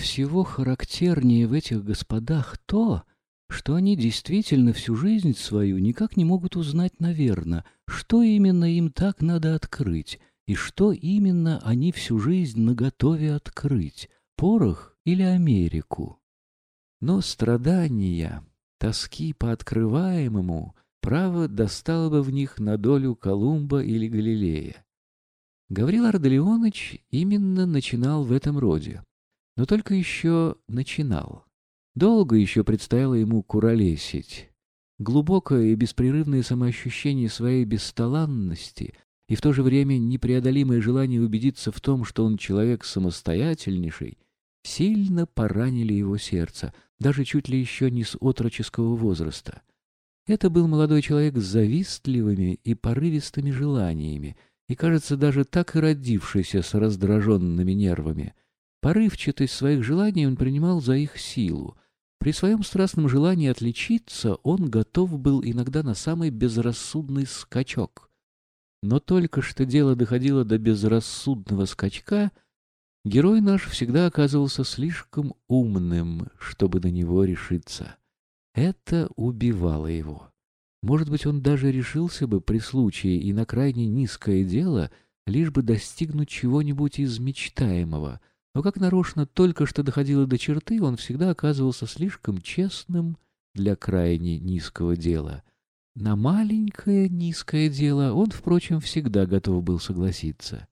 всего характернее в этих господах то, что они действительно всю жизнь свою никак не могут узнать, наверное, что именно им так надо открыть, и что именно они всю жизнь наготове открыть — порох или Америку. Но страдания, тоски по открываемому, право достало бы в них на долю Колумба или Галилея. Гаврил Ардалионович именно начинал в этом роде, но только еще начинал. Долго еще предстояло ему куролесить. Глубокое и беспрерывное самоощущение своей бесталанности и в то же время непреодолимое желание убедиться в том, что он человек самостоятельнейший, сильно поранили его сердце, даже чуть ли еще не с отроческого возраста. Это был молодой человек с завистливыми и порывистыми желаниями, и, кажется, даже так и родившийся с раздраженными нервами. Порывчатость своих желаний он принимал за их силу. При своем страстном желании отличиться он готов был иногда на самый безрассудный скачок. Но только что дело доходило до безрассудного скачка, герой наш всегда оказывался слишком умным, чтобы на него решиться. Это убивало его. Может быть, он даже решился бы при случае и на крайне низкое дело, лишь бы достигнуть чего-нибудь из мечтаемого. Но как нарочно только что доходило до черты, он всегда оказывался слишком честным для крайне низкого дела. На маленькое низкое дело он, впрочем, всегда готов был согласиться.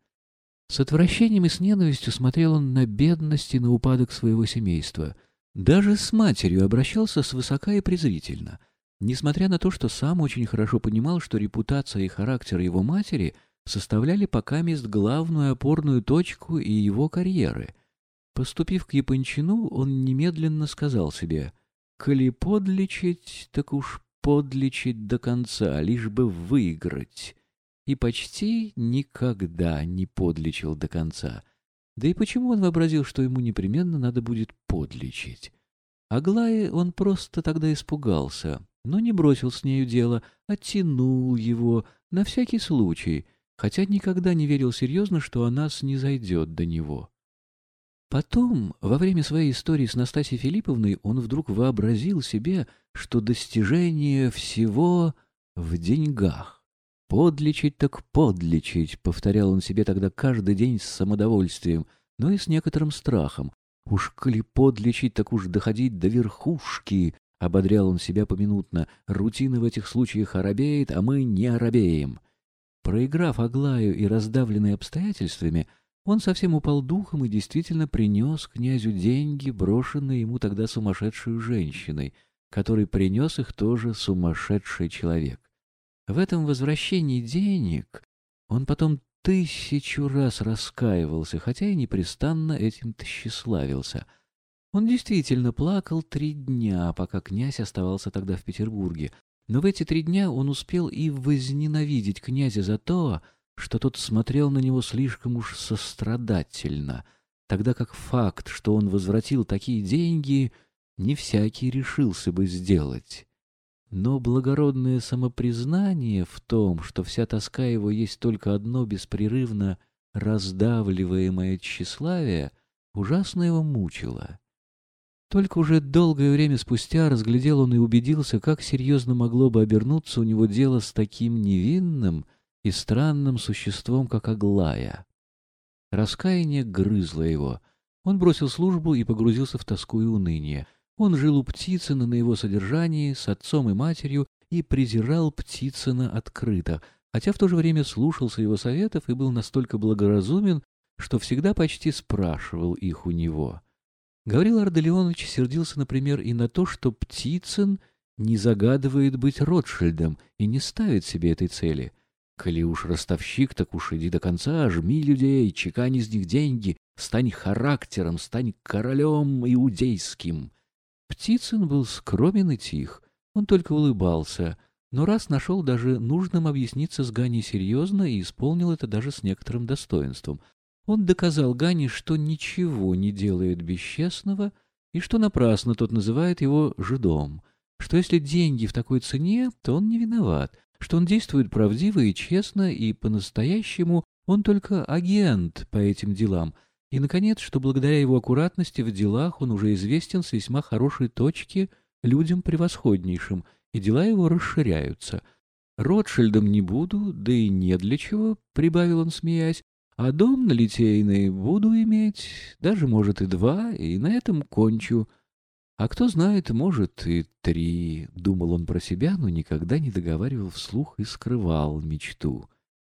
С отвращением и с ненавистью смотрел он на бедность и на упадок своего семейства. Даже с матерью обращался свысока и презрительно — Несмотря на то, что сам очень хорошо понимал, что репутация и характер его матери составляли пока мест главную опорную точку и его карьеры. Поступив к Япончину, он немедленно сказал себе «Коли подлечить, так уж подлечить до конца, лишь бы выиграть». И почти никогда не подлечил до конца. Да и почему он вообразил, что ему непременно надо будет подлечить? Аглае он просто тогда испугался, но не бросил с нею дело, оттянул его, на всякий случай, хотя никогда не верил серьезно, что она снизойдет до него. Потом, во время своей истории с Настасьей Филипповной, он вдруг вообразил себе, что достижение всего в деньгах. «Подлечить так подлечить», — повторял он себе тогда каждый день с самодовольствием, но и с некоторым страхом. «Уж коли подлечить, так уж доходить до верхушки, — ободрял он себя поминутно. «Рутина в этих случаях оробеет, а мы не оробеем». Проиграв Аглаю и раздавленный обстоятельствами, он совсем упал духом и действительно принес князю деньги, брошенные ему тогда сумасшедшей женщиной, который принес их тоже сумасшедший человек. В этом возвращении денег он потом тысячу раз раскаивался, хотя и непрестанно этим тщеславился — он действительно плакал три дня, пока князь оставался тогда в Петербурге. Но в эти три дня он успел и возненавидеть князя за то, что тот смотрел на него слишком уж сострадательно, тогда как факт, что он возвратил такие деньги, не всякий решился бы сделать. Но благородное самопризнание в том, что вся тоска его есть только одно беспрерывно раздавливаемое тщеславие, ужасно его мучило. Только уже долгое время спустя разглядел он и убедился, как серьезно могло бы обернуться у него дело с таким невинным и странным существом, как Аглая. Раскаяние грызло его. Он бросил службу и погрузился в тоску и уныние. Он жил у Птицына на его содержании с отцом и матерью и презирал Птицына открыто, хотя в то же время слушался его советов и был настолько благоразумен, что всегда почти спрашивал их у него. Гаврил Ардалионович сердился, например, и на то, что Птицын не загадывает быть Ротшильдом и не ставит себе этой цели. Коли уж ростовщик, так уж иди до конца, жми людей, чекань из них деньги, стань характером, стань королем иудейским. Птицын был скромен и тих, он только улыбался, но раз нашел даже нужным объясниться с Ганей серьезно и исполнил это даже с некоторым достоинством. Он доказал Гане, что ничего не делает бесчестного, и что напрасно тот называет его жидом, что если деньги в такой цене, то он не виноват, что он действует правдиво и честно, и по-настоящему он только агент по этим делам, И, наконец, что благодаря его аккуратности в делах он уже известен с весьма хорошей точки людям превосходнейшим, и дела его расширяются. Ротшильдом не буду, да и не для чего, — прибавил он, смеясь, — а дом на Литейной буду иметь, даже, может, и два, и на этом кончу. А кто знает, может, и три, — думал он про себя, но никогда не договаривал вслух и скрывал мечту.